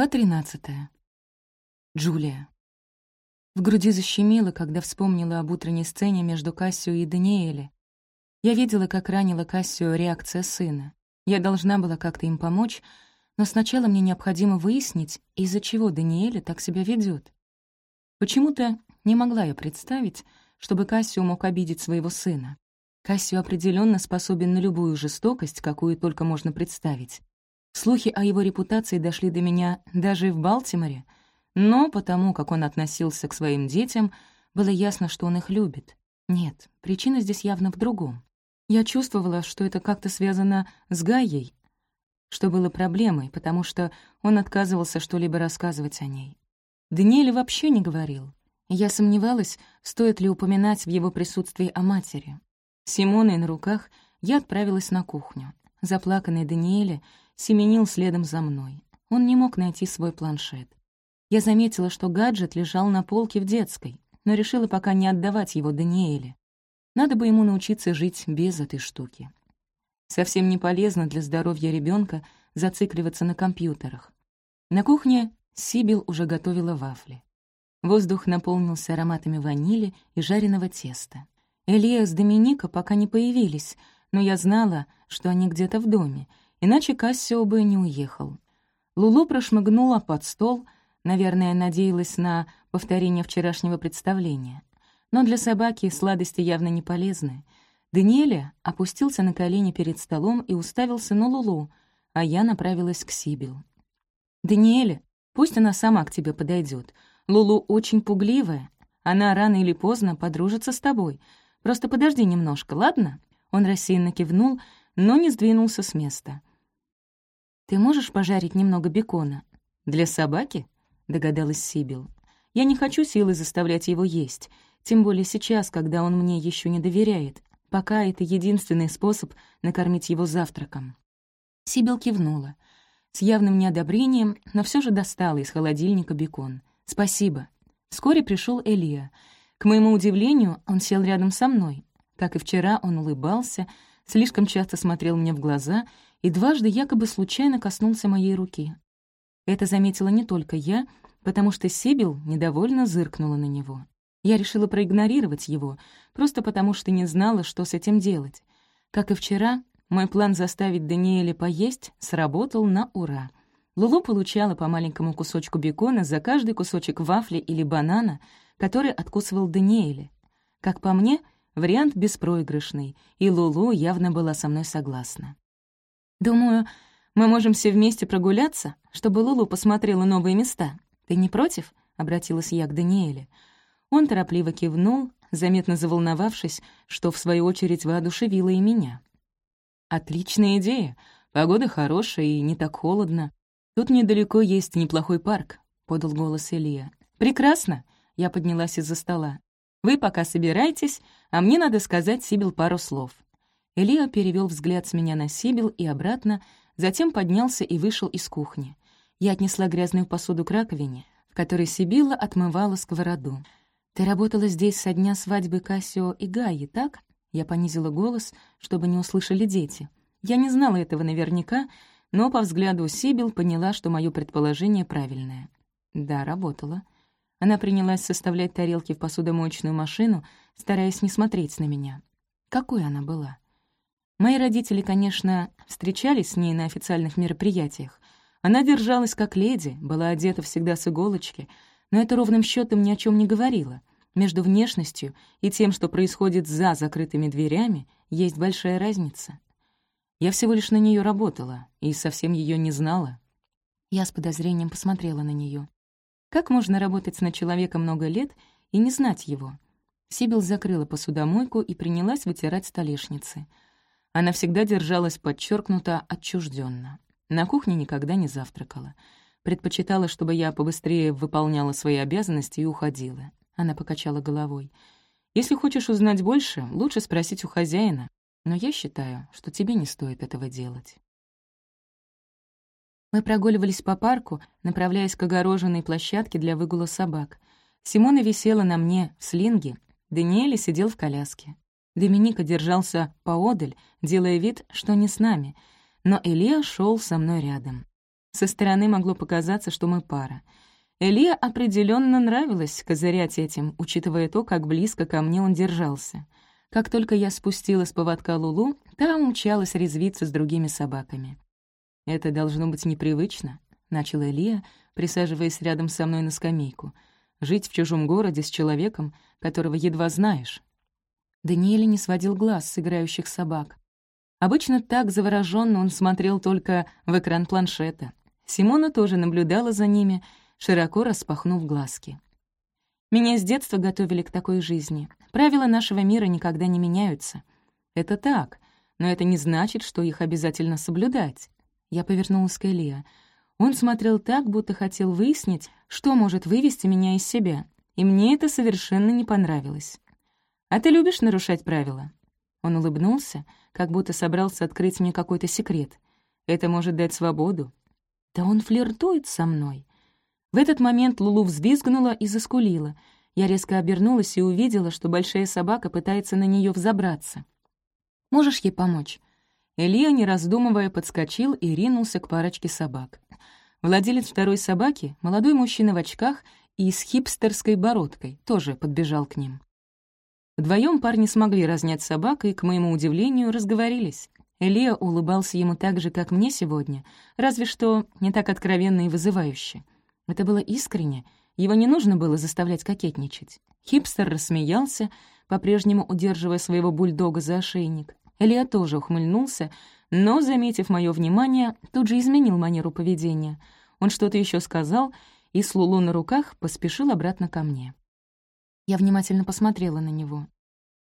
Глава 13. Джулия. В груди защемило, когда вспомнила об утренней сцене между Кассио и Даниэле. Я видела, как ранила Кассио реакция сына. Я должна была как-то им помочь, но сначала мне необходимо выяснить, из-за чего Даниэле так себя ведет. Почему-то не могла я представить, чтобы Кассио мог обидеть своего сына. Кассио определенно способен на любую жестокость, какую только можно представить. Слухи о его репутации дошли до меня даже в Балтиморе, но потому, как он относился к своим детям, было ясно, что он их любит. Нет, причина здесь явно в другом. Я чувствовала, что это как-то связано с Гаей, что было проблемой, потому что он отказывался что-либо рассказывать о ней. Даниэль вообще не говорил. Я сомневалась, стоит ли упоминать в его присутствии о матери. С Симоной на руках я отправилась на кухню. Заплаканный Даниэле семенил следом за мной. Он не мог найти свой планшет. Я заметила, что гаджет лежал на полке в детской, но решила пока не отдавать его Даниэле. Надо бы ему научиться жить без этой штуки. Совсем не полезно для здоровья ребенка зацикливаться на компьютерах. На кухне Сибил уже готовила вафли. Воздух наполнился ароматами ванили и жареного теста. Элия с Доминика пока не появились, но я знала, что они где-то в доме, иначе Кассио бы не уехал. Лулу прошмыгнула под стол, наверное, надеялась на повторение вчерашнего представления. Но для собаки сладости явно не полезны. Даниэля опустился на колени перед столом и уставился на Лулу, а я направилась к Сибил. «Даниэля, пусть она сама к тебе подойдет. Лулу очень пугливая. Она рано или поздно подружится с тобой. Просто подожди немножко, ладно?» Он рассеянно кивнул, но не сдвинулся с места. «Ты можешь пожарить немного бекона?» «Для собаки?» — догадалась Сибил. «Я не хочу силой заставлять его есть, тем более сейчас, когда он мне еще не доверяет. Пока это единственный способ накормить его завтраком». Сибил кивнула. С явным неодобрением, но все же достала из холодильника бекон. «Спасибо». Вскоре пришел Элия. К моему удивлению, он сел рядом со мной. Как и вчера, он улыбался, слишком часто смотрел мне в глаза — и дважды якобы случайно коснулся моей руки. Это заметила не только я, потому что Сибил недовольно зыркнула на него. Я решила проигнорировать его, просто потому что не знала, что с этим делать. Как и вчера, мой план заставить Даниэля поесть сработал на ура. Лулу получала по маленькому кусочку бекона за каждый кусочек вафли или банана, который откусывал Даниэле. Как по мне, вариант беспроигрышный, и Лулу явно была со мной согласна. «Думаю, мы можем все вместе прогуляться, чтобы Лулу посмотрела новые места. Ты не против?» — обратилась я к Даниэле. Он торопливо кивнул, заметно заволновавшись, что в свою очередь воодушевило и меня. «Отличная идея. Погода хорошая и не так холодно. Тут недалеко есть неплохой парк», — подал голос Илья. «Прекрасно!» — я поднялась из-за стола. «Вы пока собирайтесь, а мне надо сказать Сибил пару слов». Элио перевел взгляд с меня на Сибил и обратно, затем поднялся и вышел из кухни. Я отнесла грязную посуду к раковине, в которой Сибила отмывала сковороду. «Ты работала здесь со дня свадьбы Кассио и Гаи, так?» Я понизила голос, чтобы не услышали дети. Я не знала этого наверняка, но по взгляду Сибил поняла, что мое предположение правильное. Да, работала. Она принялась составлять тарелки в посудомоечную машину, стараясь не смотреть на меня. Какой она была? Мои родители, конечно, встречались с ней на официальных мероприятиях. Она держалась как леди, была одета всегда с иголочки, но это ровным счетом ни о чем не говорило. Между внешностью и тем, что происходит за закрытыми дверями, есть большая разница. Я всего лишь на нее работала и совсем ее не знала. Я с подозрением посмотрела на нее. Как можно работать на человека много лет и не знать его? Сибил закрыла посудомойку и принялась вытирать столешницы — она всегда держалась подчеркнуто отчужденно. На кухне никогда не завтракала. Предпочитала, чтобы я побыстрее выполняла свои обязанности и уходила. Она покачала головой. «Если хочешь узнать больше, лучше спросить у хозяина. Но я считаю, что тебе не стоит этого делать». Мы прогуливались по парку, направляясь к огороженной площадке для выгула собак. Симона висела на мне в слинге, Даниэль сидел в коляске. Доминика держался поодаль, делая вид, что не с нами, но Илья шел со мной рядом. Со стороны могло показаться, что мы пара. Элия определенно нравилось козырять этим, учитывая то, как близко ко мне он держался. Как только я спустила с поводка Лулу, та умчалась резвиться с другими собаками. «Это должно быть непривычно», — начала Элия, присаживаясь рядом со мной на скамейку. «Жить в чужом городе с человеком, которого едва знаешь». Даниэль не сводил глаз с играющих собак. Обычно так завороженно он смотрел только в экран планшета. Симона тоже наблюдала за ними — широко распахнув глазки. «Меня с детства готовили к такой жизни. Правила нашего мира никогда не меняются. Это так, но это не значит, что их обязательно соблюдать». Я повернулась к Элия. Он смотрел так, будто хотел выяснить, что может вывести меня из себя, и мне это совершенно не понравилось. «А ты любишь нарушать правила?» Он улыбнулся, как будто собрался открыть мне какой-то секрет. «Это может дать свободу». «Да он флиртует со мной. В этот момент Лулу взвизгнула и заскулила. Я резко обернулась и увидела, что большая собака пытается на нее взобраться. «Можешь ей помочь?» Илья, не раздумывая, подскочил и ринулся к парочке собак. Владелец второй собаки, молодой мужчина в очках и с хипстерской бородкой, тоже подбежал к ним. Вдвоем парни смогли разнять собак и, к моему удивлению, разговорились. Элия улыбался ему так же, как мне сегодня, разве что не так откровенно и вызывающе. Это было искренне, его не нужно было заставлять кокетничать. Хипстер рассмеялся, по-прежнему удерживая своего бульдога за ошейник. Элия тоже ухмыльнулся, но, заметив мое внимание, тут же изменил манеру поведения. Он что-то еще сказал и с Лулу на руках поспешил обратно ко мне. Я внимательно посмотрела на него.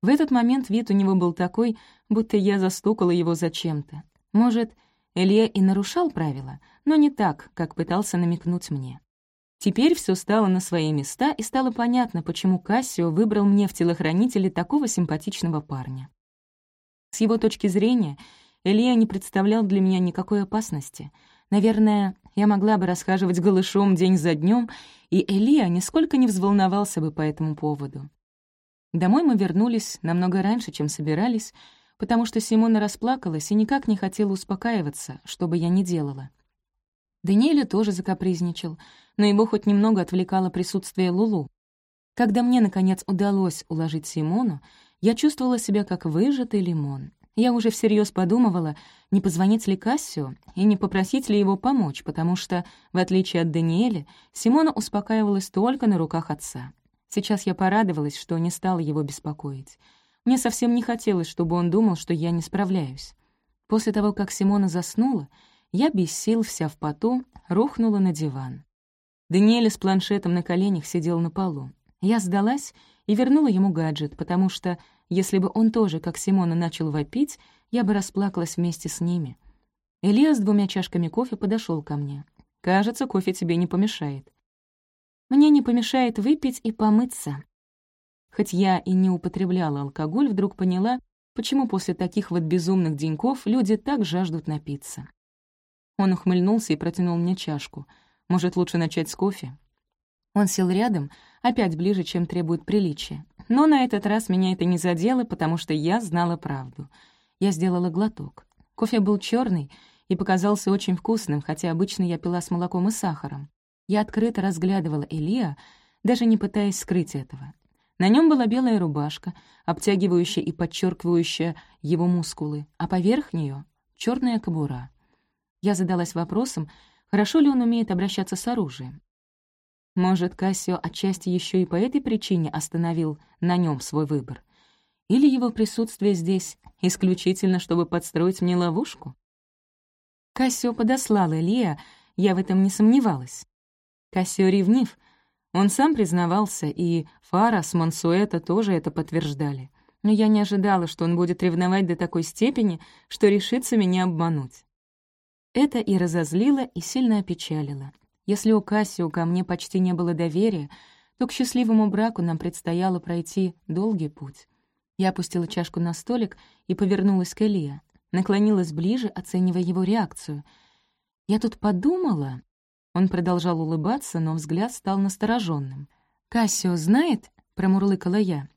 В этот момент вид у него был такой, будто я застукала его за чем-то. Может, Илья и нарушал правила, но не так, как пытался намекнуть мне. Теперь все стало на свои места, и стало понятно, почему Кассио выбрал мне в телохранителе такого симпатичного парня. С его точки зрения, Илья не представлял для меня никакой опасности. Наверное, я могла бы расхаживать голышом день за днем, и Илья нисколько не взволновался бы по этому поводу. Домой мы вернулись намного раньше, чем собирались, потому что Симона расплакалась и никак не хотела успокаиваться, что бы я ни делала. Даниэля тоже закапризничал, но его хоть немного отвлекало присутствие Лулу. Когда мне, наконец, удалось уложить Симону, я чувствовала себя как выжатый лимон. Я уже всерьез подумывала, не позвонить ли Кассио и не попросить ли его помочь, потому что, в отличие от Даниэля, Симона успокаивалась только на руках отца. Сейчас я порадовалась, что не стала его беспокоить. Мне совсем не хотелось, чтобы он думал, что я не справляюсь. После того, как Симона заснула, я без сил, вся в поту, рухнула на диван. Даниэль с планшетом на коленях сидел на полу. Я сдалась и вернула ему гаджет, потому что, если бы он тоже, как Симона, начал вопить, я бы расплакалась вместе с ними. Илья с двумя чашками кофе подошел ко мне. «Кажется, кофе тебе не помешает». «Мне не помешает выпить и помыться». Хоть я и не употребляла алкоголь, вдруг поняла, почему после таких вот безумных деньков люди так жаждут напиться. Он ухмыльнулся и протянул мне чашку. «Может, лучше начать с кофе?» Он сел рядом, опять ближе, чем требует приличия. Но на этот раз меня это не задело, потому что я знала правду. Я сделала глоток. Кофе был черный и показался очень вкусным, хотя обычно я пила с молоком и сахаром. Я открыто разглядывала Элия, даже не пытаясь скрыть этого. На нем была белая рубашка, обтягивающая и подчеркивающая его мускулы, а поверх нее черная кобура. Я задалась вопросом, хорошо ли он умеет обращаться с оружием. Может, Кассио отчасти еще и по этой причине остановил на нем свой выбор? Или его присутствие здесь исключительно, чтобы подстроить мне ловушку? Кассио подослал Элия, я в этом не сомневалась. Кассио ревнив, он сам признавался, и Фара с Монсуэта тоже это подтверждали. Но я не ожидала, что он будет ревновать до такой степени, что решится меня обмануть. Это и разозлило, и сильно опечалило. Если у Кассио ко мне почти не было доверия, то к счастливому браку нам предстояло пройти долгий путь. Я опустила чашку на столик и повернулась к Илье, наклонилась ближе, оценивая его реакцию. «Я тут подумала...» Он продолжал улыбаться, но взгляд стал настороженным. «Кассио знает?» — промурлыкала я.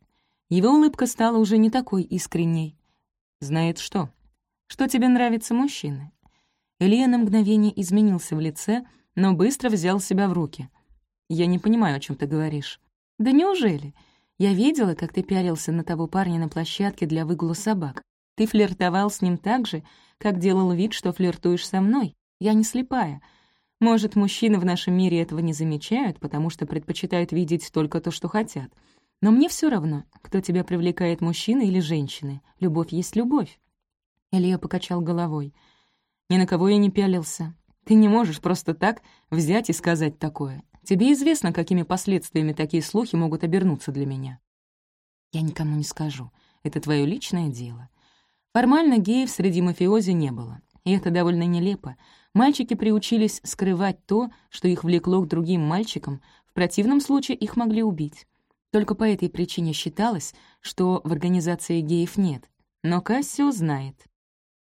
Его улыбка стала уже не такой искренней. «Знает что?» «Что тебе нравятся мужчины?» Элия на мгновение изменился в лице, но быстро взял себя в руки. «Я не понимаю, о чем ты говоришь». «Да неужели? Я видела, как ты пялился на того парня на площадке для выгула собак. Ты флиртовал с ним так же, как делал вид, что флиртуешь со мной. Я не слепая. Может, мужчины в нашем мире этого не замечают, потому что предпочитают видеть только то, что хотят. Но мне все равно, кто тебя привлекает, мужчина или женщины. Любовь есть любовь». Илья покачал головой. «Ни на кого я не пялился. Ты не можешь просто так взять и сказать такое. Тебе известно, какими последствиями такие слухи могут обернуться для меня». «Я никому не скажу. Это твое личное дело. Формально геев среди мафиози не было. И это довольно нелепо. Мальчики приучились скрывать то, что их влекло к другим мальчикам, в противном случае их могли убить. Только по этой причине считалось, что в организации геев нет. Но Кассио знает.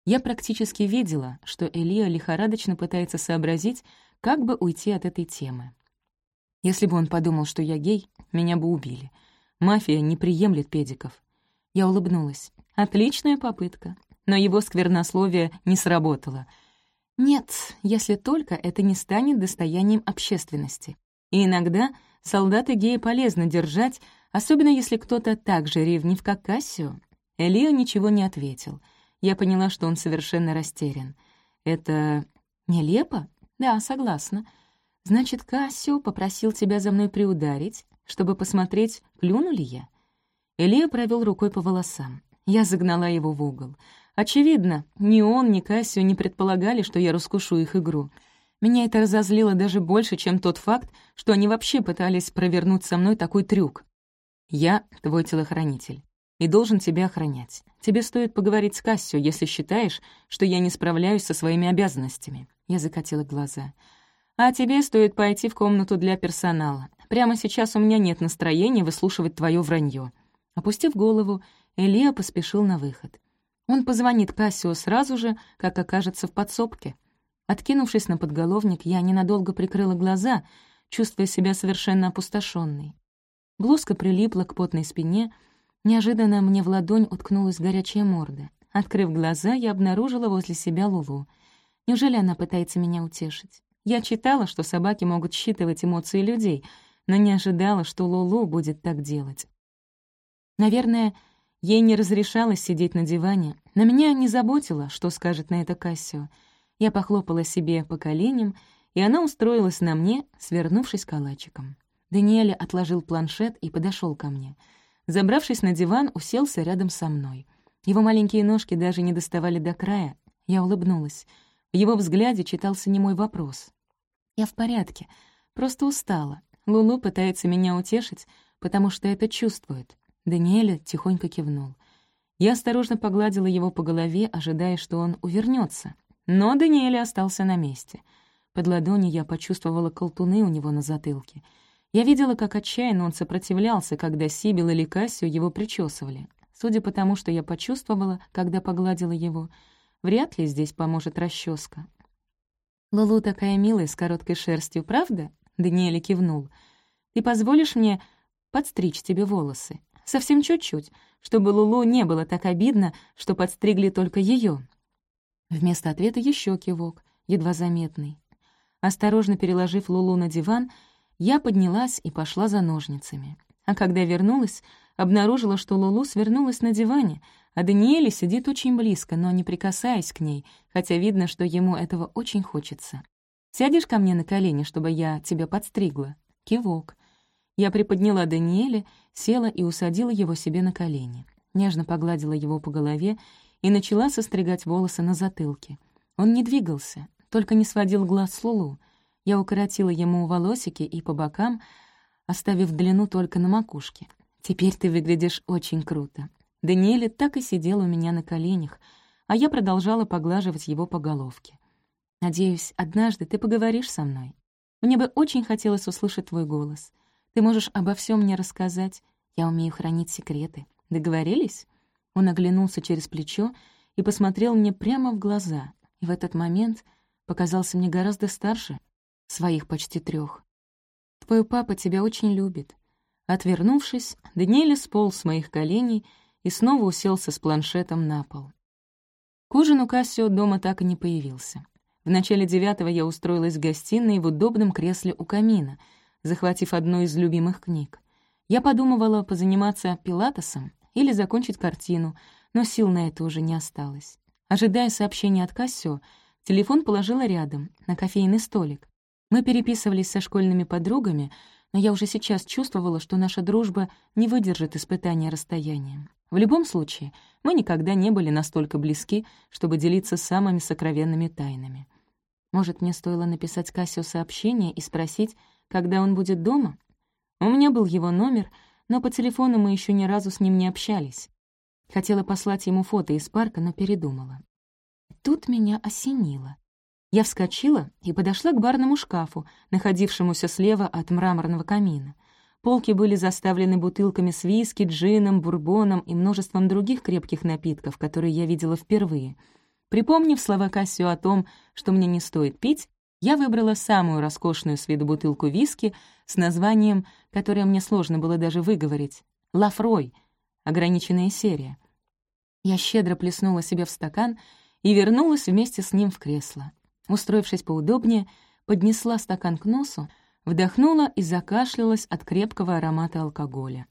Я практически видела, что Элия лихорадочно пытается сообразить, как бы уйти от этой темы. Если бы он подумал, что я гей, меня бы убили. Мафия не приемлет педиков. Я улыбнулась. Отличная попытка. Но его сквернословие не сработало. Нет, если только это не станет достоянием общественности. И иногда солдаты гея полезно держать, особенно если кто-то так же ревнив, как Кассио. Элио ничего не ответил. Я поняла, что он совершенно растерян. Это нелепо? Да, согласна. Значит, Кассио попросил тебя за мной приударить, чтобы посмотреть, клюну ли я? Элия провел рукой по волосам. Я загнала его в угол. Очевидно, ни он, ни Кассио не предполагали, что я раскушу их игру. Меня это разозлило даже больше, чем тот факт, что они вообще пытались провернуть со мной такой трюк. Я твой телохранитель и должен тебя охранять. Тебе стоит поговорить с Кассио, если считаешь, что я не справляюсь со своими обязанностями». Я закатила глаза. «А тебе стоит пойти в комнату для персонала. Прямо сейчас у меня нет настроения выслушивать твое вранье. Опустив голову, Элия поспешил на выход. Он позвонит Кассио сразу же, как окажется в подсобке. Откинувшись на подголовник, я ненадолго прикрыла глаза, чувствуя себя совершенно опустошенной. Блузка прилипла к потной спине, неожиданно мне в ладонь уткнулась горячая морда. Открыв глаза, я обнаружила возле себя Лулу. Неужели она пытается меня утешить? Я читала, что собаки могут считывать эмоции людей, но не ожидала, что Лулу будет так делать. Наверное, ей не разрешалось сидеть на диване, но меня не заботило, что скажет на это Кассио. Я похлопала себе по коленям, и она устроилась на мне, свернувшись калачиком. Даниэль отложил планшет и подошел ко мне. Забравшись на диван, уселся рядом со мной. Его маленькие ножки даже не доставали до края. Я улыбнулась. В его взгляде читался немой вопрос. «Я в порядке, просто устала. Лулу пытается меня утешить, потому что это чувствует. Даниэля тихонько кивнул. Я осторожно погладила его по голове, ожидая, что он увернется. Но Даниэль остался на месте. Под ладонью я почувствовала колтуны у него на затылке. Я видела, как отчаянно он сопротивлялся, когда Сибил или Кассию его причесывали. Судя по тому, что я почувствовала, когда погладила его, вряд ли здесь поможет расческа. «Лулу такая милая, с короткой шерстью, правда?» Даниэль кивнул. «Ты позволишь мне подстричь тебе волосы?» Совсем чуть-чуть, чтобы Лулу не было так обидно, что подстригли только ее. Вместо ответа еще кивок, едва заметный. Осторожно переложив Лулу на диван, я поднялась и пошла за ножницами. А когда вернулась, обнаружила, что Лулу свернулась на диване, а Даниэле сидит очень близко, но не прикасаясь к ней, хотя видно, что ему этого очень хочется. «Сядешь ко мне на колени, чтобы я тебя подстригла?» Кивок. Я приподняла Даниэля, села и усадила его себе на колени. Нежно погладила его по голове и начала состригать волосы на затылке. Он не двигался, только не сводил глаз с Лулу. Я укоротила ему волосики и по бокам, оставив длину только на макушке. «Теперь ты выглядишь очень круто». Даниэль так и сидел у меня на коленях, а я продолжала поглаживать его по головке. «Надеюсь, однажды ты поговоришь со мной. Мне бы очень хотелось услышать твой голос. Ты можешь обо всем мне рассказать. Я умею хранить секреты. Договорились?» Он оглянулся через плечо и посмотрел мне прямо в глаза, и в этот момент показался мне гораздо старше своих почти трех. «Твой папа тебя очень любит». Отвернувшись, Даниэль сполз с моих коленей и снова уселся с планшетом на пол. К ужину Кассио дома так и не появился. В начале девятого я устроилась в гостиной в удобном кресле у камина, захватив одну из любимых книг. Я подумывала позаниматься пилатесом или закончить картину, но сил на это уже не осталось. Ожидая сообщения от Кассио, телефон положила рядом, на кофейный столик. Мы переписывались со школьными подругами, но я уже сейчас чувствовала, что наша дружба не выдержит испытания расстоянием. В любом случае, мы никогда не были настолько близки, чтобы делиться самыми сокровенными тайнами. Может, мне стоило написать Кассио сообщение и спросить, когда он будет дома? У меня был его номер, но по телефону мы еще ни разу с ним не общались. Хотела послать ему фото из парка, но передумала. Тут меня осенило. Я вскочила и подошла к барному шкафу, находившемуся слева от мраморного камина. Полки были заставлены бутылками с виски, джином, бурбоном и множеством других крепких напитков, которые я видела впервые. Припомнив слова Кассио о том, что мне не стоит пить, я выбрала самую роскошную с виду бутылку виски с названием, которое мне сложно было даже выговорить — «Лафрой», ограниченная серия. Я щедро плеснула себе в стакан и вернулась вместе с ним в кресло. Устроившись поудобнее, поднесла стакан к носу, вдохнула и закашлялась от крепкого аромата алкоголя.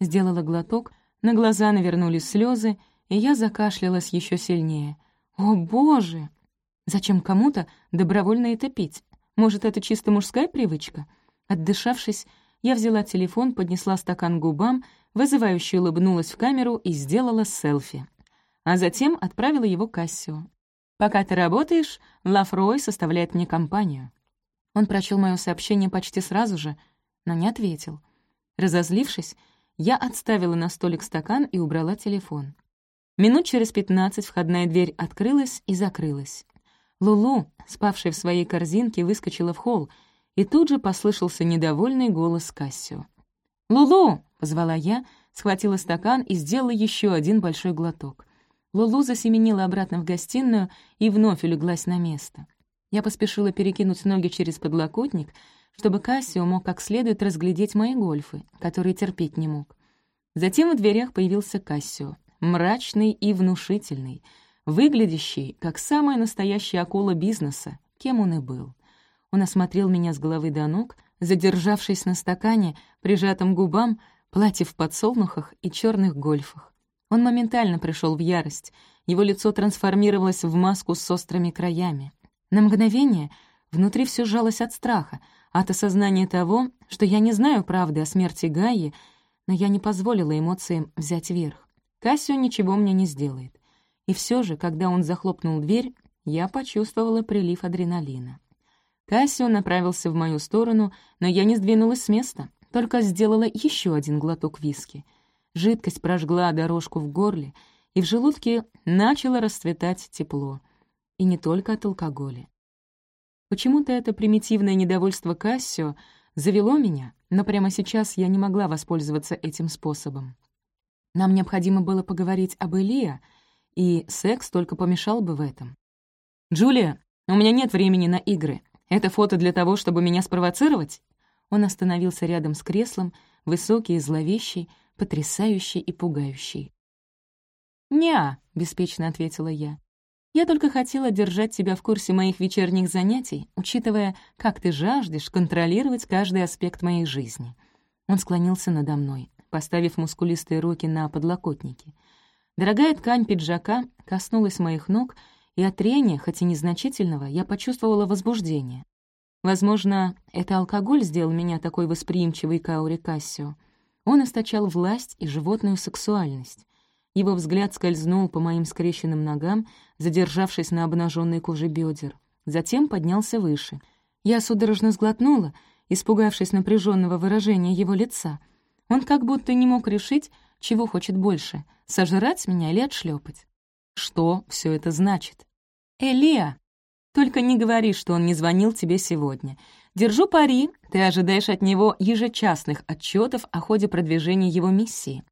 Сделала глоток, на глаза навернулись слезы, и я закашлялась еще сильнее. «О, Боже!» Зачем кому-то добровольно это пить? Может, это чисто мужская привычка? Отдышавшись, я взяла телефон, поднесла стакан к губам, вызывающе улыбнулась в камеру и сделала селфи. А затем отправила его Кассио. «Пока ты работаешь, Лафрой составляет мне компанию». Он прочел мое сообщение почти сразу же, но не ответил. Разозлившись, я отставила на столик стакан и убрала телефон. Минут через пятнадцать входная дверь открылась и закрылась. Лулу, спавшая в своей корзинке, выскочила в холл, и тут же послышался недовольный голос Кассио. «Лулу!» — позвала я, схватила стакан и сделала еще один большой глоток. Лулу засеменила обратно в гостиную и вновь улеглась на место. Я поспешила перекинуть ноги через подлокотник, чтобы Кассио мог как следует разглядеть мои гольфы, которые терпеть не мог. Затем в дверях появился Кассио, мрачный и внушительный, выглядящий, как самая настоящая акула бизнеса, кем он и был. Он осмотрел меня с головы до ног, задержавшись на стакане, прижатым губам, платье в подсолнухах и черных гольфах. Он моментально пришел в ярость. Его лицо трансформировалось в маску с острыми краями. На мгновение внутри все сжалось от страха, от осознания того, что я не знаю правды о смерти Гаи, но я не позволила эмоциям взять верх. Кассио ничего мне не сделает. И все же, когда он захлопнул дверь, я почувствовала прилив адреналина. Кассио направился в мою сторону, но я не сдвинулась с места, только сделала еще один глоток виски — Жидкость прожгла дорожку в горле, и в желудке начало расцветать тепло. И не только от алкоголя. Почему-то это примитивное недовольство Кассио завело меня, но прямо сейчас я не могла воспользоваться этим способом. Нам необходимо было поговорить об Элия, и секс только помешал бы в этом. «Джулия, у меня нет времени на игры. Это фото для того, чтобы меня спровоцировать?» Он остановился рядом с креслом, высокий и зловещий, потрясающий и пугающий. «Не-а», беспечно ответила я. «Я только хотела держать тебя в курсе моих вечерних занятий, учитывая, как ты жаждешь контролировать каждый аспект моей жизни». Он склонился надо мной, поставив мускулистые руки на подлокотники. Дорогая ткань пиджака коснулась моих ног, и от трения, хоть и незначительного, я почувствовала возбуждение. Возможно, это алкоголь сделал меня такой восприимчивой к ауре Кассио. Он источал власть и животную сексуальность. Его взгляд скользнул по моим скрещенным ногам, задержавшись на обнаженной коже бедер. Затем поднялся выше. Я судорожно сглотнула, испугавшись напряженного выражения его лица. Он как будто не мог решить, чего хочет больше — сожрать меня или отшлепать. Что все это значит? «Элия, только не говори, что он не звонил тебе сегодня. Держу пари, ты ожидаешь от него ежечасных отчетов о ходе продвижения его миссии.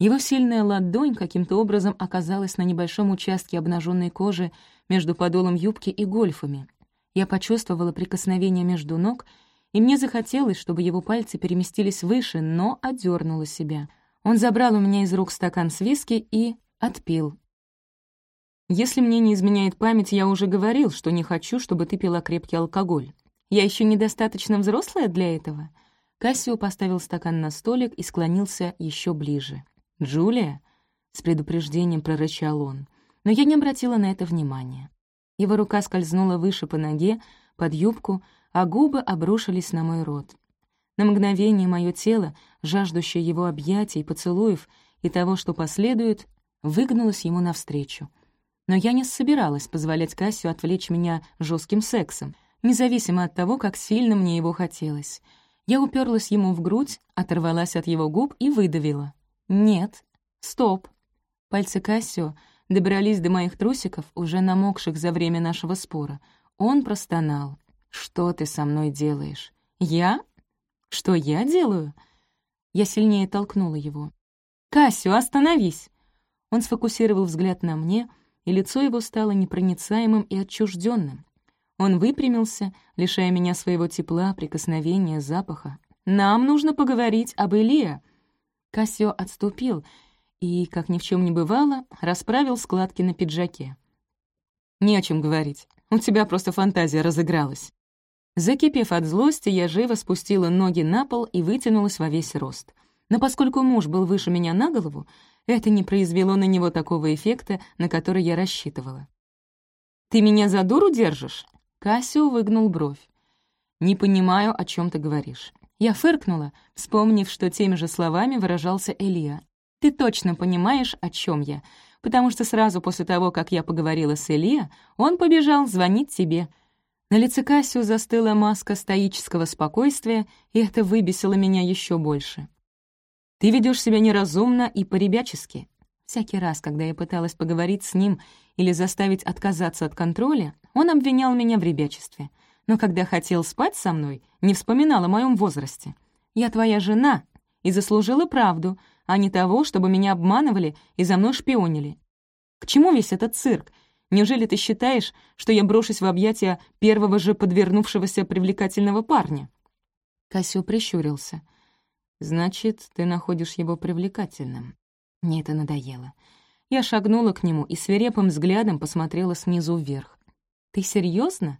Его сильная ладонь каким-то образом оказалась на небольшом участке обнаженной кожи между подолом юбки и гольфами. Я почувствовала прикосновение между ног, и мне захотелось, чтобы его пальцы переместились выше, но отдернула себя. Он забрал у меня из рук стакан с виски и отпил. Если мне не изменяет память, я уже говорил, что не хочу, чтобы ты пила крепкий алкоголь. Я еще недостаточно взрослая для этого?» Кассио поставил стакан на столик и склонился еще ближе. «Джулия?» — с предупреждением прорычал он. Но я не обратила на это внимания. Его рука скользнула выше по ноге, под юбку, а губы обрушились на мой рот. На мгновение мое тело, жаждущее его объятий, поцелуев и того, что последует, выгнулось ему навстречу. Но я не собиралась позволять Кассию отвлечь меня жестким сексом, независимо от того, как сильно мне его хотелось. Я уперлась ему в грудь, оторвалась от его губ и выдавила. «Нет. Стоп». Пальцы Кассио добрались до моих трусиков, уже намокших за время нашего спора. Он простонал. «Что ты со мной делаешь?» «Я? Что я делаю?» Я сильнее толкнула его. «Кассио, остановись!» Он сфокусировал взгляд на мне, и лицо его стало непроницаемым и отчужденным. Он выпрямился, лишая меня своего тепла, прикосновения, запаха. «Нам нужно поговорить об Илье!» Кассио отступил и, как ни в чем не бывало, расправил складки на пиджаке. «Не о чем говорить. У тебя просто фантазия разыгралась». Закипев от злости, я живо спустила ноги на пол и вытянулась во весь рост. Но поскольку муж был выше меня на голову, это не произвело на него такого эффекта, на который я рассчитывала. «Ты меня за дуру держишь?» Кассио выгнул бровь. «Не понимаю, о чем ты говоришь». Я фыркнула, вспомнив, что теми же словами выражался Элия. «Ты точно понимаешь, о чем я, потому что сразу после того, как я поговорила с Элия, он побежал звонить тебе». На лице Кассио застыла маска стоического спокойствия, и это выбесило меня еще больше. Ты ведешь себя неразумно и поребячески. Всякий раз, когда я пыталась поговорить с ним или заставить отказаться от контроля, он обвинял меня в ребячестве. Но когда хотел спать со мной, не вспоминал о моем возрасте. Я твоя жена и заслужила правду, а не того, чтобы меня обманывали и за мной шпионили. К чему весь этот цирк? Неужели ты считаешь, что я брошусь в объятия первого же подвернувшегося привлекательного парня?» Кассио прищурился — Значит, ты находишь его привлекательным. Мне это надоело. Я шагнула к нему и свирепым взглядом посмотрела снизу вверх. «Ты серьезно?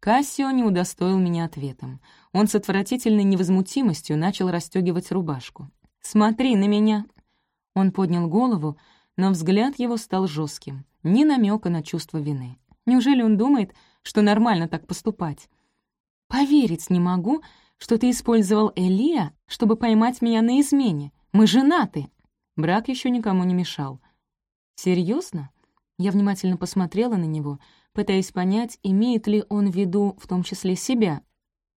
Кассио не удостоил меня ответом. Он с отвратительной невозмутимостью начал расстегивать рубашку. «Смотри на меня!» Он поднял голову, но взгляд его стал жестким, ни намека на чувство вины. Неужели он думает, что нормально так поступать? «Поверить не могу, что ты использовал Элия, чтобы поймать меня на измене. Мы женаты». Брак еще никому не мешал. Серьезно? Я внимательно посмотрела на него, пытаясь понять, имеет ли он в виду в том числе себя.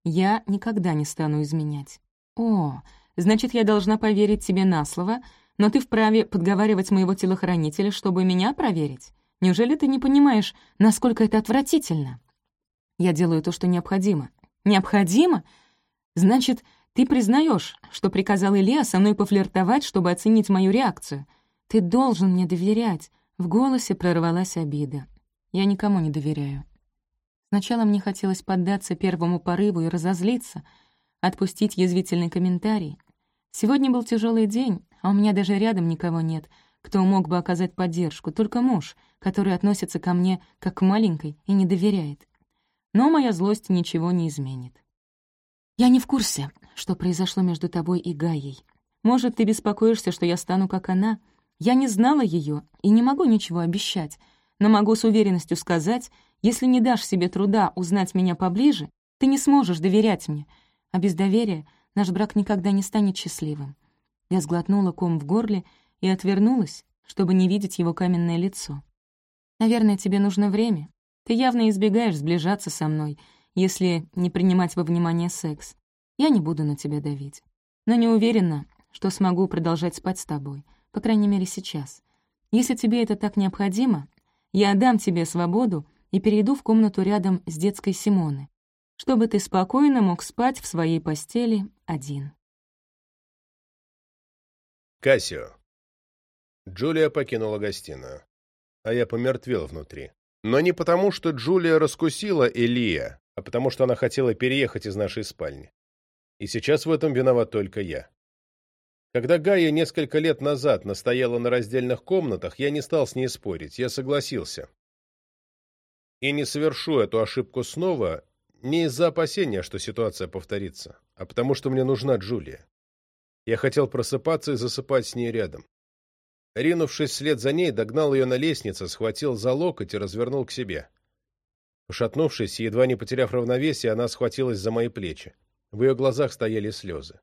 Я никогда не стану изменять. «О, значит, я должна поверить тебе на слово, но ты вправе подговаривать моего телохранителя, чтобы меня проверить? Неужели ты не понимаешь, насколько это отвратительно?» «Я делаю то, что необходимо». «Необходимо? Значит, ты признаешь, что приказал Илья со мной пофлиртовать, чтобы оценить мою реакцию. Ты должен мне доверять. В голосе прорвалась обида. Я никому не доверяю. Сначала мне хотелось поддаться первому порыву и разозлиться, отпустить язвительный комментарий. Сегодня был тяжелый день, а у меня даже рядом никого нет, кто мог бы оказать поддержку, только муж, который относится ко мне как к маленькой и не доверяет. Но моя злость ничего не изменит. «Я не в курсе, что произошло между тобой и Гаей. Может, ты беспокоишься, что я стану как она? Я не знала ее и не могу ничего обещать, но могу с уверенностью сказать, если не дашь себе труда узнать меня поближе, ты не сможешь доверять мне, а без доверия наш брак никогда не станет счастливым». Я сглотнула ком в горле и отвернулась, чтобы не видеть его каменное лицо. «Наверное, тебе нужно время. Ты явно избегаешь сближаться со мной, если не принимать во внимание секс. Я не буду на тебя давить. Но не уверена, что смогу продолжать спать с тобой, по крайней мере, сейчас. Если тебе это так необходимо, я отдам тебе свободу и перейду в комнату рядом с детской Симоны, чтобы ты спокойно мог спать в своей постели один. Кассио. Джулия покинула гостиную, а я помертвел внутри. Но не потому, что Джулия раскусила Элия, а потому что она хотела переехать из нашей спальни. И сейчас в этом виноват только я. Когда Гая несколько лет назад настояла на раздельных комнатах, я не стал с ней спорить, я согласился. И не совершу эту ошибку снова не из-за опасения, что ситуация повторится, а потому что мне нужна Джулия. Я хотел просыпаться и засыпать с ней рядом. Ринувшись вслед за ней, догнал ее на лестнице, схватил за локоть и развернул к себе. Пошатнувшись и едва не потеряв равновесие, она схватилась за мои плечи. В ее глазах стояли слезы.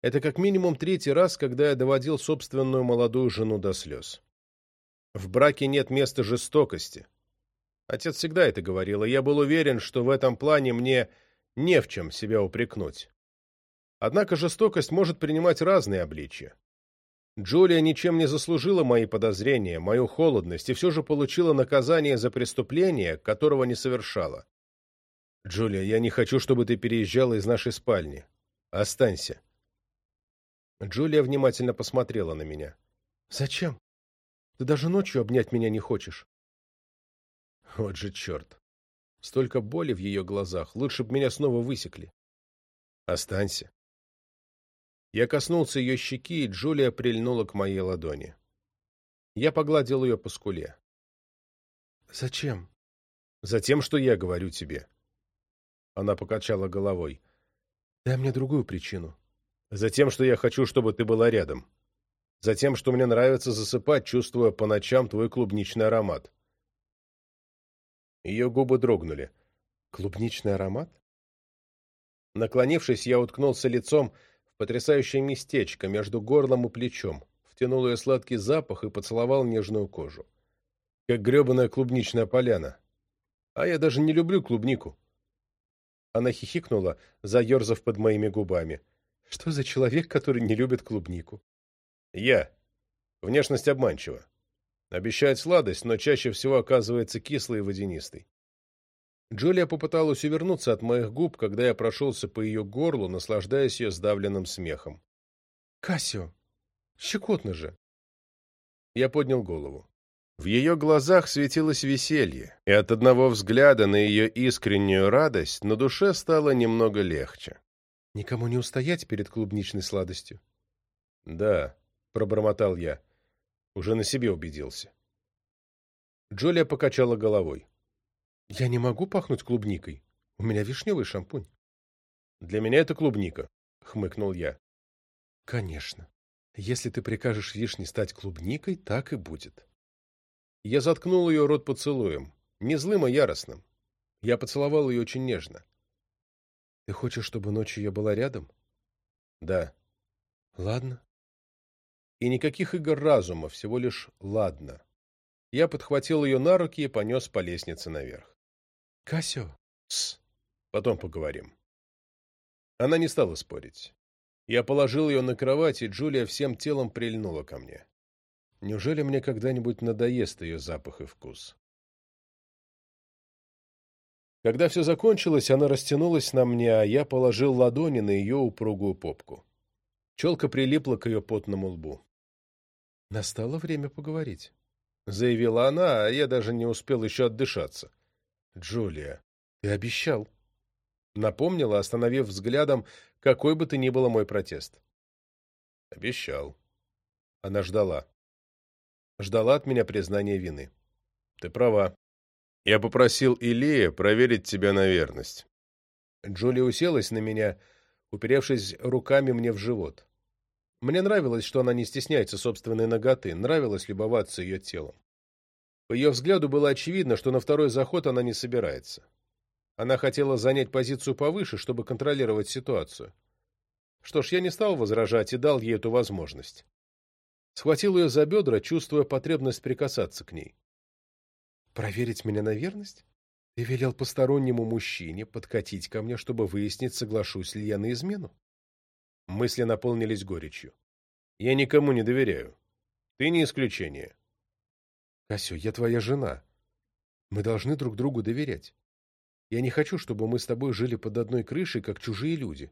Это как минимум третий раз, когда я доводил собственную молодую жену до слез. В браке нет места жестокости. Отец всегда это говорил, и я был уверен, что в этом плане мне не в чем себя упрекнуть. Однако жестокость может принимать разные обличия. Джулия ничем не заслужила мои подозрения, мою холодность, и все же получила наказание за преступление, которого не совершала. «Джулия, я не хочу, чтобы ты переезжала из нашей спальни. Останься». Джулия внимательно посмотрела на меня. «Зачем? Ты даже ночью обнять меня не хочешь». Вот же черт. Столько боли в ее глазах. Лучше бы меня снова высекли. «Останься». Я коснулся ее щеки, и Джулия прильнула к моей ладони. Я погладил ее по скуле. «Зачем?» «Затем, что я говорю тебе». Она покачала головой. «Дай мне другую причину». «Затем, что я хочу, чтобы ты была рядом. Затем, что мне нравится засыпать, чувствуя по ночам твой клубничный аромат». Ее губы дрогнули. «Клубничный аромат?» Наклонившись, я уткнулся лицом потрясающее местечко между горлом и плечом, втянул ее сладкий запах и поцеловал нежную кожу. Как гребаная клубничная поляна. А я даже не люблю клубнику. Она хихикнула, заерзав под моими губами. Что за человек, который не любит клубнику? Я. Внешность обманчива. Обещает сладость, но чаще всего оказывается кислой и водянистой. Джулия попыталась увернуться от моих губ, когда я прошелся по ее горлу, наслаждаясь ее сдавленным смехом. «Кассио! Щекотно же!» Я поднял голову. В ее глазах светилось веселье, и от одного взгляда на ее искреннюю радость на душе стало немного легче. «Никому не устоять перед клубничной сладостью?» «Да», — пробормотал я. Уже на себе убедился. Джулия покачала головой. Я не могу пахнуть клубникой. У меня вишневый шампунь. Для меня это клубника, хмыкнул я. Конечно. Если ты прикажешь вишне стать клубникой, так и будет. Я заткнул ее рот поцелуем. Не злым, а яростным. Я поцеловал ее очень нежно. Ты хочешь, чтобы ночью я была рядом? Да. Ладно. И никаких игр разума, всего лишь ладно. Я подхватил ее на руки и понес по лестнице наверх. Касё. С. Потом поговорим. Она не стала спорить. Я положил ее на кровать, и Джулия всем телом прильнула ко мне. Неужели мне когда-нибудь надоест ее запах и вкус? Когда все закончилось, она растянулась на мне, а я положил ладони на ее упругую попку. Челка прилипла к ее потному лбу. «Настало время поговорить», — заявила она, а я даже не успел еще отдышаться. Джулия, ты обещал. Напомнила, остановив взглядом, какой бы ты ни было мой протест. Обещал. Она ждала. Ждала от меня признания вины. Ты права. Я попросил Илея проверить тебя на верность. Джулия уселась на меня, уперевшись руками мне в живот. Мне нравилось, что она не стесняется собственной ноготы, нравилось любоваться ее телом. По ее взгляду было очевидно, что на второй заход она не собирается. Она хотела занять позицию повыше, чтобы контролировать ситуацию. Что ж, я не стал возражать и дал ей эту возможность. Схватил ее за бедра, чувствуя потребность прикасаться к ней. «Проверить меня на верность? Ты велел постороннему мужчине подкатить ко мне, чтобы выяснить, соглашусь ли я на измену?» Мысли наполнились горечью. «Я никому не доверяю. Ты не исключение. Касю, я твоя жена. Мы должны друг другу доверять. Я не хочу, чтобы мы с тобой жили под одной крышей, как чужие люди.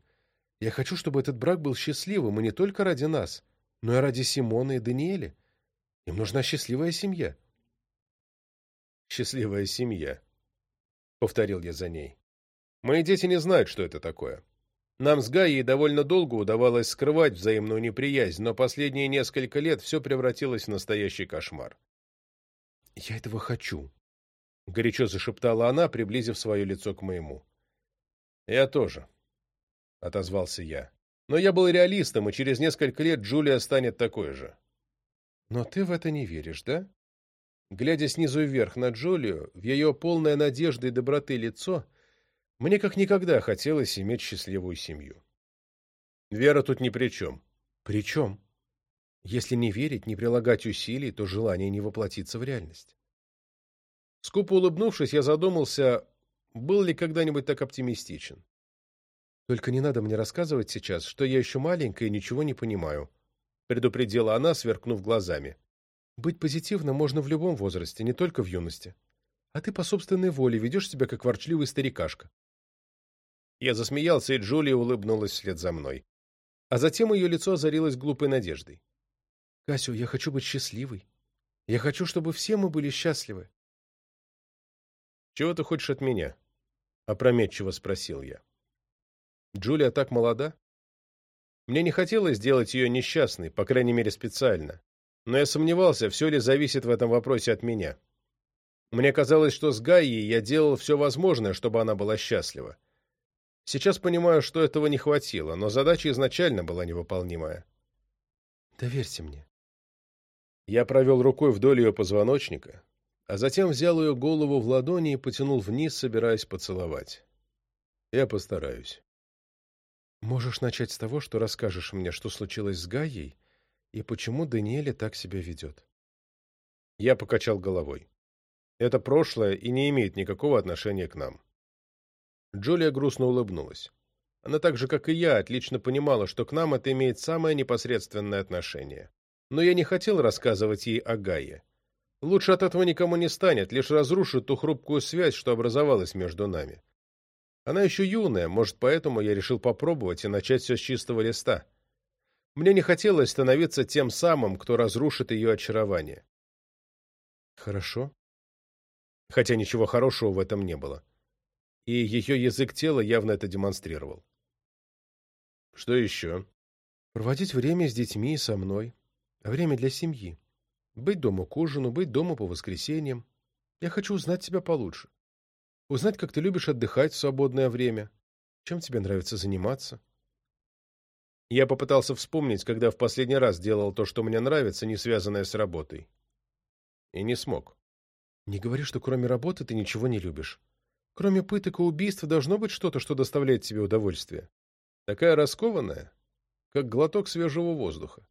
Я хочу, чтобы этот брак был счастливым, и не только ради нас, но и ради Симона и Даниэля. Им нужна счастливая семья. Счастливая семья, — повторил я за ней. Мои дети не знают, что это такое. Нам с Гаей довольно долго удавалось скрывать взаимную неприязнь, но последние несколько лет все превратилось в настоящий кошмар. «Я этого хочу», — горячо зашептала она, приблизив свое лицо к моему. «Я тоже», — отозвался я. «Но я был реалистом, и через несколько лет Джулия станет такой же». «Но ты в это не веришь, да?» Глядя снизу вверх на Джулию, в ее полное надежды и доброты лицо, мне как никогда хотелось иметь счастливую семью. Вера тут ни при чем. При чем? Если не верить, не прилагать усилий, то желание не воплотится в реальность. Скупо улыбнувшись, я задумался, был ли когда-нибудь так оптимистичен. «Только не надо мне рассказывать сейчас, что я еще маленькая и ничего не понимаю», — предупредила она, сверкнув глазами. «Быть позитивным можно в любом возрасте, не только в юности. А ты по собственной воле ведешь себя как ворчливый старикашка. Я засмеялся, и Джулия улыбнулась вслед за мной. А затем ее лицо озарилось глупой надеждой. «Касю, я хочу быть счастливой. Я хочу, чтобы все мы были счастливы». «Чего ты хочешь от меня?» — опрометчиво спросил я. «Джулия так молода. Мне не хотелось сделать ее несчастной, по крайней мере, специально. Но я сомневался, все ли зависит в этом вопросе от меня. Мне казалось, что с Гаей я делал все возможное, чтобы она была счастлива. Сейчас понимаю, что этого не хватило, но задача изначально была невыполнимая. «Доверься мне». Я провел рукой вдоль ее позвоночника, а затем взял ее голову в ладони и потянул вниз, собираясь поцеловать. Я постараюсь. Можешь начать с того, что расскажешь мне, что случилось с Гаей и почему Даниэля так себя ведет. Я покачал головой. Это прошлое и не имеет никакого отношения к нам. Джулия грустно улыбнулась. Она так же, как и я, отлично понимала, что к нам это имеет самое непосредственное отношение. Но я не хотел рассказывать ей о Гае. Лучше от этого никому не станет, лишь разрушит ту хрупкую связь, что образовалась между нами. Она еще юная, может, поэтому я решил попробовать и начать все с чистого листа. Мне не хотелось становиться тем самым, кто разрушит ее очарование. Хорошо. Хотя ничего хорошего в этом не было и ее язык тела явно это демонстрировал. Что еще? Проводить время с детьми и со мной. Время для семьи. Быть дома к ужину, быть дома по воскресеньям. Я хочу узнать тебя получше. Узнать, как ты любишь отдыхать в свободное время. Чем тебе нравится заниматься. Я попытался вспомнить, когда в последний раз делал то, что мне нравится, не связанное с работой. И не смог. Не говори, что кроме работы ты ничего не любишь. Кроме пыток и убийств должно быть что-то, что доставляет тебе удовольствие. Такая раскованная, как глоток свежего воздуха.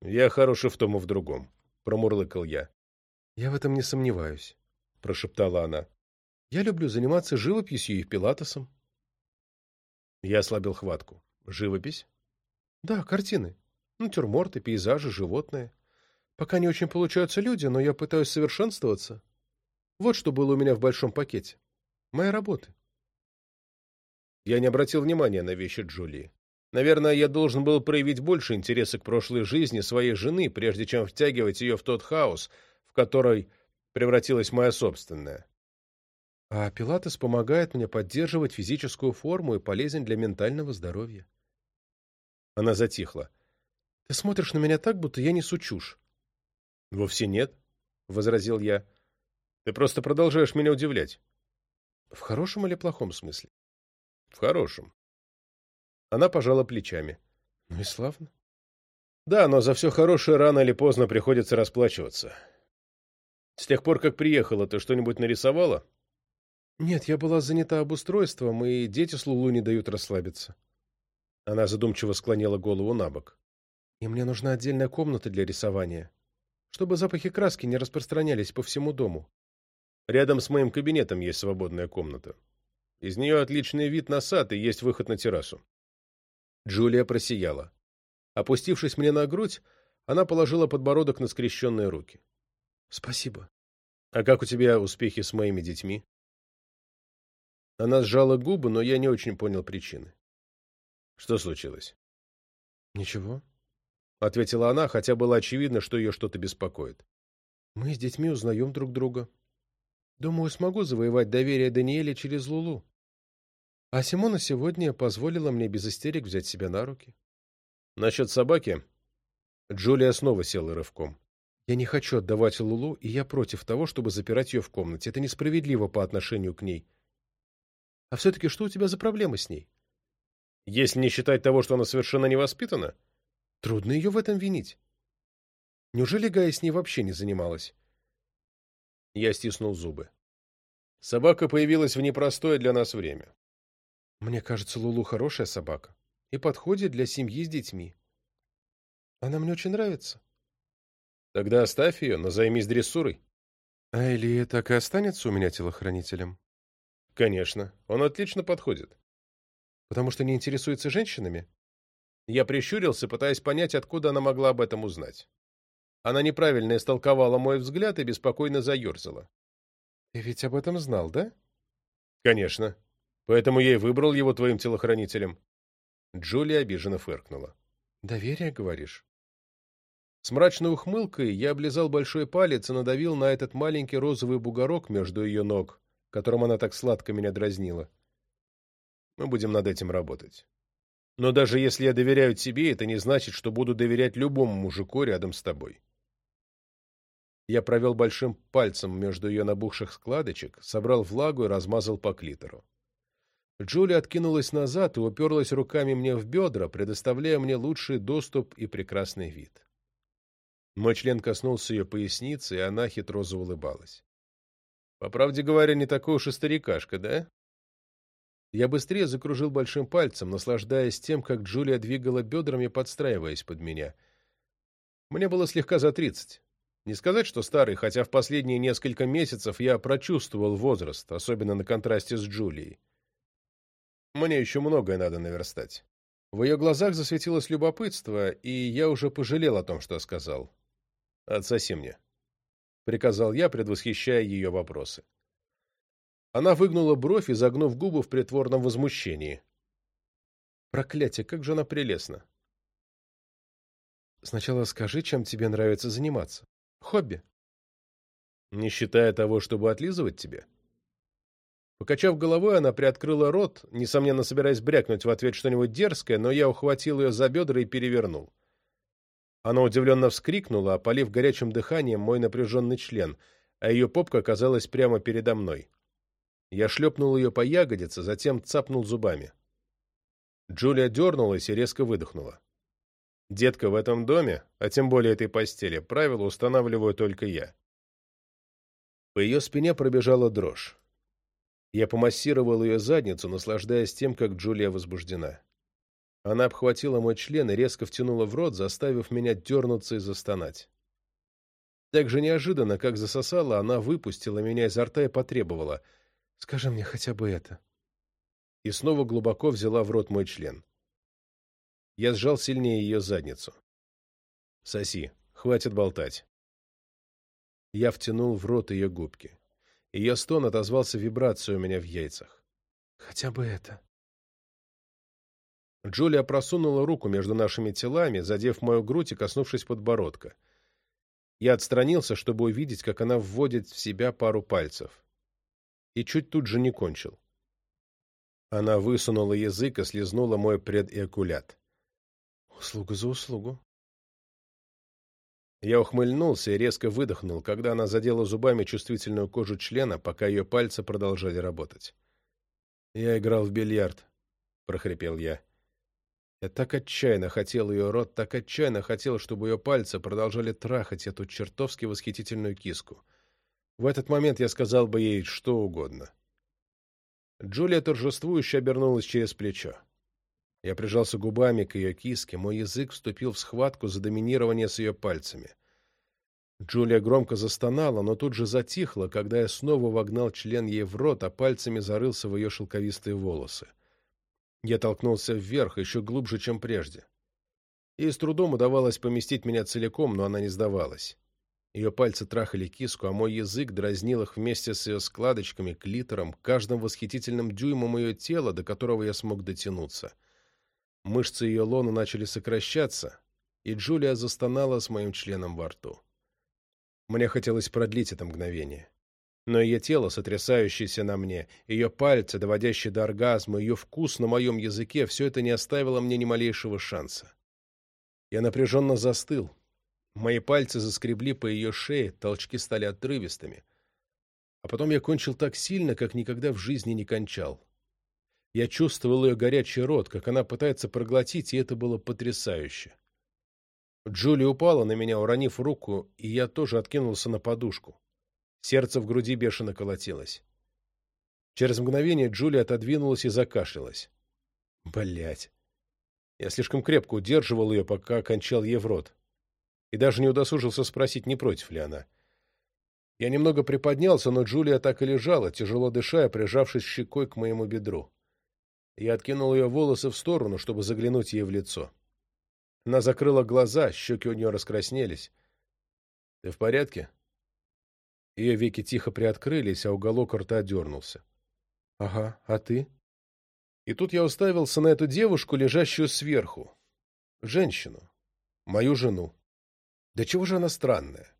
Я хороший в том и в другом, промурлыкал я. Я в этом не сомневаюсь, прошептала она. Я люблю заниматься живописью и пилатесом. Я ослабил хватку. Живопись? Да, картины. Натюрморты, пейзажи, животные. Пока не очень получаются люди, но я пытаюсь совершенствоваться. Вот что было у меня в большом пакете. Моя работа. Я не обратил внимания на вещи Джулии. Наверное, я должен был проявить больше интереса к прошлой жизни своей жены, прежде чем втягивать ее в тот хаос, в который превратилась моя собственная. А пилатес помогает мне поддерживать физическую форму и полезен для ментального здоровья. Она затихла. Ты смотришь на меня так, будто я несу чушь. Вовсе нет, — возразил я. Ты просто продолжаешь меня удивлять. В хорошем или плохом смысле? В хорошем. Она пожала плечами. Ну и славно. Да, но за все хорошее рано или поздно приходится расплачиваться. С тех пор, как приехала, ты что-нибудь нарисовала? Нет, я была занята обустройством, и дети с Лулу не дают расслабиться. Она задумчиво склонила голову на бок. И мне нужна отдельная комната для рисования, чтобы запахи краски не распространялись по всему дому. Рядом с моим кабинетом есть свободная комната. Из нее отличный вид на сад и есть выход на террасу. Джулия просияла. Опустившись мне на грудь, она положила подбородок на скрещенные руки. — Спасибо. — А как у тебя успехи с моими детьми? Она сжала губы, но я не очень понял причины. — Что случилось? — Ничего, — ответила она, хотя было очевидно, что ее что-то беспокоит. — Мы с детьми узнаем друг друга. Думаю, смогу завоевать доверие Даниэля через Лулу. А Симона сегодня позволила мне без истерик взять себя на руки. Насчет собаки? Джулия снова села рывком. Я не хочу отдавать Лулу, и я против того, чтобы запирать ее в комнате. Это несправедливо по отношению к ней. А все-таки что у тебя за проблемы с ней? Если не считать того, что она совершенно невоспитана? Трудно ее в этом винить. Неужели Гая с ней вообще не занималась? Я стиснул зубы. Собака появилась в непростое для нас время. Мне кажется, Лулу хорошая собака и подходит для семьи с детьми. Она мне очень нравится. Тогда оставь ее, но займись дрессурой. А Элия так и останется у меня телохранителем? Конечно, он отлично подходит. Потому что не интересуется женщинами? Я прищурился, пытаясь понять, откуда она могла об этом узнать. Она неправильно истолковала мой взгляд и беспокойно заерзала. Ты ведь об этом знал, да? Конечно. Поэтому я и выбрал его твоим телохранителем. Джулия обиженно фыркнула. Доверие, говоришь? С мрачной ухмылкой я облизал большой палец и надавил на этот маленький розовый бугорок между ее ног, которым она так сладко меня дразнила. Мы будем над этим работать. Но даже если я доверяю тебе, это не значит, что буду доверять любому мужику рядом с тобой. Я провел большим пальцем между ее набухших складочек, собрал влагу и размазал по клитору. Джулия откинулась назад и уперлась руками мне в бедра, предоставляя мне лучший доступ и прекрасный вид. Мой член коснулся ее поясницы, и она хитро заулыбалась. По правде говоря, не такой уж и старикашка, да? Я быстрее закружил большим пальцем, наслаждаясь тем, как Джулия двигала бедрами, подстраиваясь под меня. Мне было слегка за тридцать. Не сказать, что старый, хотя в последние несколько месяцев я прочувствовал возраст, особенно на контрасте с Джулией. Мне еще многое надо наверстать. В ее глазах засветилось любопытство, и я уже пожалел о том, что сказал. «Отсоси мне», — приказал я, предвосхищая ее вопросы. Она выгнула бровь, изогнув губы в притворном возмущении. Проклятие, как же она прелестна! Сначала скажи, чем тебе нравится заниматься. Хобби. Не считая того, чтобы отлизывать тебе? Покачав головой, она приоткрыла рот, несомненно, собираясь брякнуть в ответ что-нибудь дерзкое, но я ухватил ее за бедра и перевернул. Она удивленно вскрикнула, опалив горячим дыханием мой напряженный член, а ее попка оказалась прямо передо мной. Я шлепнул ее по ягодице, затем цапнул зубами. Джулия дернулась и резко выдохнула. Детка, в этом доме, а тем более этой постели, правила устанавливаю только я. По ее спине пробежала дрожь. Я помассировал ее задницу, наслаждаясь тем, как Джулия возбуждена. Она обхватила мой член и резко втянула в рот, заставив меня дернуться и застонать. Так же неожиданно, как засосала, она выпустила меня изо рта и потребовала. «Скажи мне хотя бы это». И снова глубоко взяла в рот мой член. Я сжал сильнее ее задницу. «Соси, хватит болтать». Я втянул в рот ее губки. Ее стон отозвался вибрацией у меня в яйцах. «Хотя бы это». Джулия просунула руку между нашими телами, задев мою грудь и коснувшись подбородка. Я отстранился, чтобы увидеть, как она вводит в себя пару пальцев. И чуть тут же не кончил. Она высунула язык и слезнула мой предэкулят. Услуга за услугу. Я ухмыльнулся и резко выдохнул, когда она задела зубами чувствительную кожу члена, пока ее пальцы продолжали работать. «Я играл в бильярд», — прохрипел я. Я так отчаянно хотел ее рот, так отчаянно хотел, чтобы ее пальцы продолжали трахать эту чертовски восхитительную киску. В этот момент я сказал бы ей что угодно. Джулия торжествующе обернулась через плечо. Я прижался губами к ее киске, мой язык вступил в схватку за доминирование с ее пальцами. Джулия громко застонала, но тут же затихла, когда я снова вогнал член ей в рот, а пальцами зарылся в ее шелковистые волосы. Я толкнулся вверх, еще глубже, чем прежде. Ей с трудом удавалось поместить меня целиком, но она не сдавалась. Ее пальцы трахали киску, а мой язык дразнил их вместе с ее складочками, клитором, каждым восхитительным дюймом ее тела, до которого я смог дотянуться — Мышцы ее лона начали сокращаться, и Джулия застонала с моим членом во рту. Мне хотелось продлить это мгновение. Но ее тело, сотрясающееся на мне, ее пальцы, доводящие до оргазма, ее вкус на моем языке — все это не оставило мне ни малейшего шанса. Я напряженно застыл. Мои пальцы заскребли по ее шее, толчки стали отрывистыми. А потом я кончил так сильно, как никогда в жизни не кончал. Я чувствовал ее горячий рот, как она пытается проглотить, и это было потрясающе. Джули упала на меня, уронив руку, и я тоже откинулся на подушку. Сердце в груди бешено колотилось. Через мгновение Джули отодвинулась и закашлялась. Блять. Я слишком крепко удерживал ее, пока кончал ей в рот. И даже не удосужился спросить, не против ли она. Я немного приподнялся, но Джулия так и лежала, тяжело дыша, прижавшись щекой к моему бедру. Я откинул ее волосы в сторону, чтобы заглянуть ей в лицо. Она закрыла глаза, щеки у нее раскраснелись. — Ты в порядке? Ее веки тихо приоткрылись, а уголок рта дернулся. — Ага, а ты? И тут я уставился на эту девушку, лежащую сверху. Женщину. Мою жену. Да чего же она странная?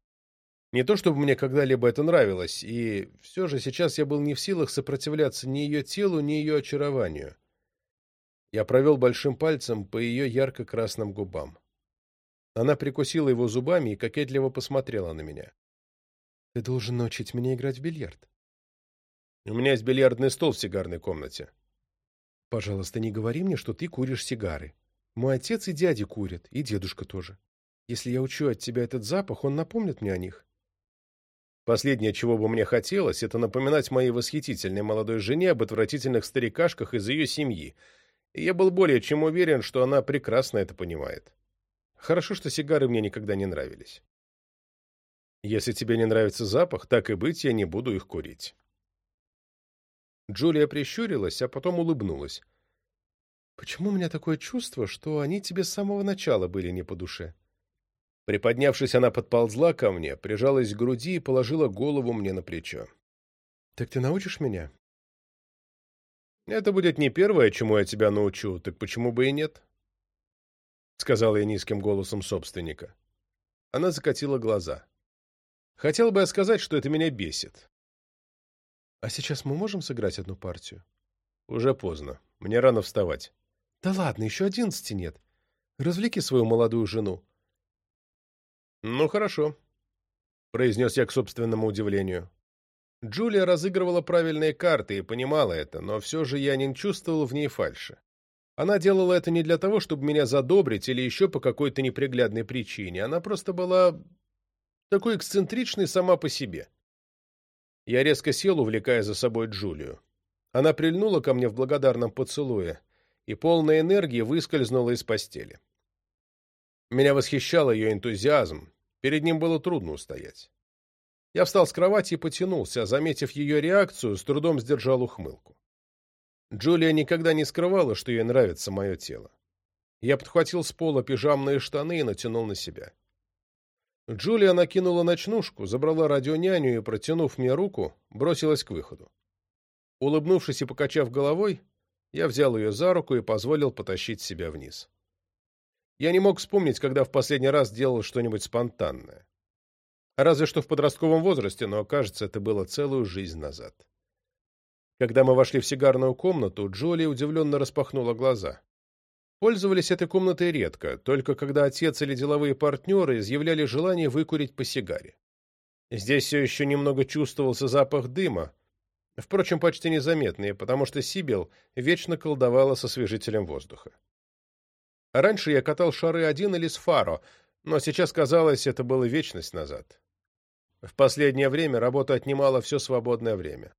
Не то чтобы мне когда-либо это нравилось, и все же сейчас я был не в силах сопротивляться ни ее телу, ни ее очарованию. Я провел большим пальцем по ее ярко-красным губам. Она прикусила его зубами и кокетливо посмотрела на меня. Ты должен научить меня играть в бильярд. У меня есть бильярдный стол в сигарной комнате. Пожалуйста, не говори мне, что ты куришь сигары. Мой отец и дядя курят, и дедушка тоже. Если я учу от тебя этот запах, он напомнит мне о них. Последнее, чего бы мне хотелось, это напоминать моей восхитительной молодой жене об отвратительных старикашках из ее семьи. И я был более чем уверен, что она прекрасно это понимает. Хорошо, что сигары мне никогда не нравились. Если тебе не нравится запах, так и быть, я не буду их курить. Джулия прищурилась, а потом улыбнулась. «Почему у меня такое чувство, что они тебе с самого начала были не по душе?» Приподнявшись, она подползла ко мне, прижалась к груди и положила голову мне на плечо. «Так ты научишь меня?» «Это будет не первое, чему я тебя научу, так почему бы и нет?» — сказал я низким голосом собственника. Она закатила глаза. Хотел бы я сказать, что это меня бесит. А сейчас мы можем сыграть одну партию? Уже поздно. Мне рано вставать. Да ладно, еще одиннадцати нет. Развлеки свою молодую жену. Ну, хорошо, произнес я к собственному удивлению. Джулия разыгрывала правильные карты и понимала это, но все же я не чувствовал в ней фальши. Она делала это не для того, чтобы меня задобрить или еще по какой-то неприглядной причине. Она просто была такой эксцентричной сама по себе. Я резко сел, увлекая за собой Джулию. Она прильнула ко мне в благодарном поцелуе и полная энергии выскользнула из постели. Меня восхищал ее энтузиазм, перед ним было трудно устоять. Я встал с кровати и потянулся, заметив ее реакцию, с трудом сдержал ухмылку. Джулия никогда не скрывала, что ей нравится мое тело. Я подхватил с пола пижамные штаны и натянул на себя. Джулия накинула ночнушку, забрала радионяню и, протянув мне руку, бросилась к выходу. Улыбнувшись и покачав головой, я взял ее за руку и позволил потащить себя вниз. Я не мог вспомнить, когда в последний раз делал что-нибудь спонтанное. Разве что в подростковом возрасте, но, кажется, это было целую жизнь назад. Когда мы вошли в сигарную комнату, Джоли удивленно распахнула глаза. Пользовались этой комнатой редко, только когда отец или деловые партнеры изъявляли желание выкурить по сигаре. Здесь все еще немного чувствовался запах дыма, впрочем, почти незаметный, потому что Сибил вечно колдовала со освежителем воздуха. Раньше я катал шары один или с фаро, но сейчас казалось, это было вечность назад. В последнее время работа отнимала все свободное время.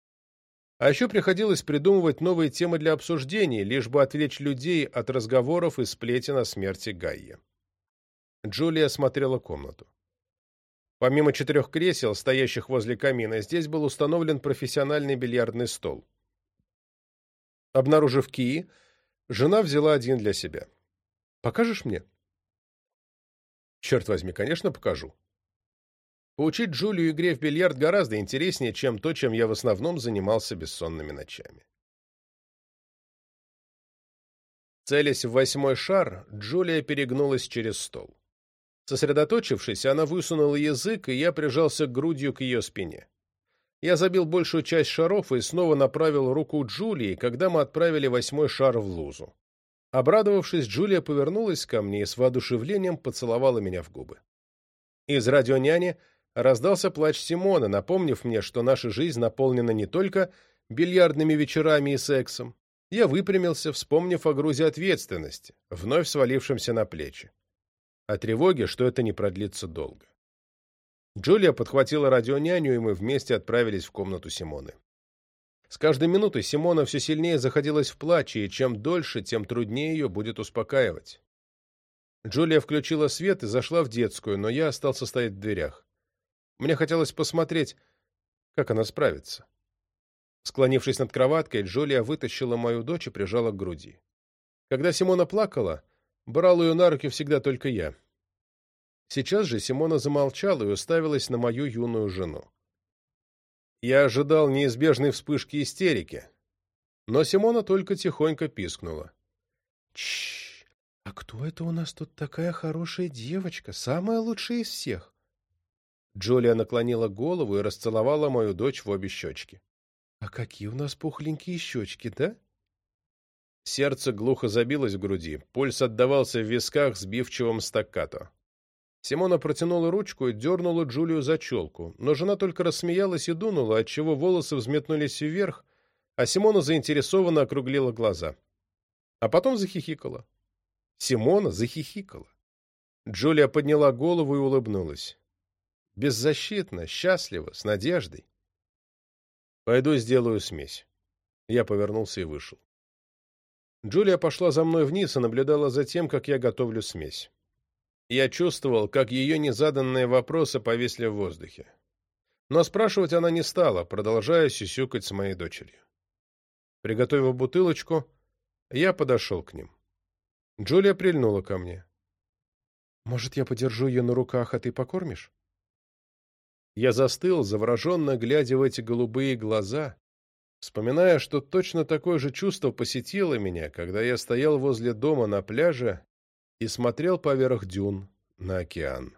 А еще приходилось придумывать новые темы для обсуждений, лишь бы отвлечь людей от разговоров и сплетен о смерти Гайи. Джулия смотрела комнату. Помимо четырех кресел, стоящих возле камина, здесь был установлен профессиональный бильярдный стол. Обнаружив кии, жена взяла один для себя. «Покажешь мне?» «Черт возьми, конечно, покажу», Поучить Джулию игре в бильярд гораздо интереснее, чем то, чем я в основном занимался бессонными ночами. Целясь в восьмой шар, Джулия перегнулась через стол. Сосредоточившись, она высунула язык, и я прижался грудью к ее спине. Я забил большую часть шаров и снова направил руку Джулии, когда мы отправили восьмой шар в лузу. Обрадовавшись, Джулия повернулась ко мне и с воодушевлением поцеловала меня в губы. Из радионяни раздался плач Симона, напомнив мне, что наша жизнь наполнена не только бильярдными вечерами и сексом. Я выпрямился, вспомнив о грузе ответственности, вновь свалившемся на плечи. О тревоге, что это не продлится долго. Джулия подхватила радионяню, и мы вместе отправились в комнату Симоны. С каждой минутой Симона все сильнее заходилась в плаче, и чем дольше, тем труднее ее будет успокаивать. Джулия включила свет и зашла в детскую, но я остался стоять в дверях. Мне хотелось посмотреть, как она справится. Склонившись над кроваткой, Джулия вытащила мою дочь и прижала к груди. Когда Симона плакала, брал ее на руки всегда только я. Сейчас же Симона замолчала и уставилась на мою юную жену. Я ожидал неизбежной вспышки истерики, но Симона только тихонько пискнула. Чш, а кто это у нас тут такая хорошая девочка, самая лучшая из всех? Джулия наклонила голову и расцеловала мою дочь в обе щечки. А какие у нас пухленькие щечки, да? Сердце глухо забилось в груди, пульс отдавался в висках сбивчивым стаккато. Симона протянула ручку и дернула Джулию за челку, но жена только рассмеялась и дунула, отчего волосы взметнулись вверх, а Симона заинтересованно округлила глаза. А потом захихикала. Симона захихикала. Джулия подняла голову и улыбнулась. Беззащитно, счастливо, с надеждой. Пойду сделаю смесь. Я повернулся и вышел. Джулия пошла за мной вниз и наблюдала за тем, как я готовлю смесь. Я чувствовал, как ее незаданные вопросы повисли в воздухе. Но спрашивать она не стала, продолжая сюсюкать с моей дочерью. Приготовив бутылочку, я подошел к ним. Джулия прильнула ко мне. «Может, я подержу ее на руках, а ты покормишь?» Я застыл, завороженно глядя в эти голубые глаза, вспоминая, что точно такое же чувство посетило меня, когда я стоял возле дома на пляже и смотрел поверх дюн на океан.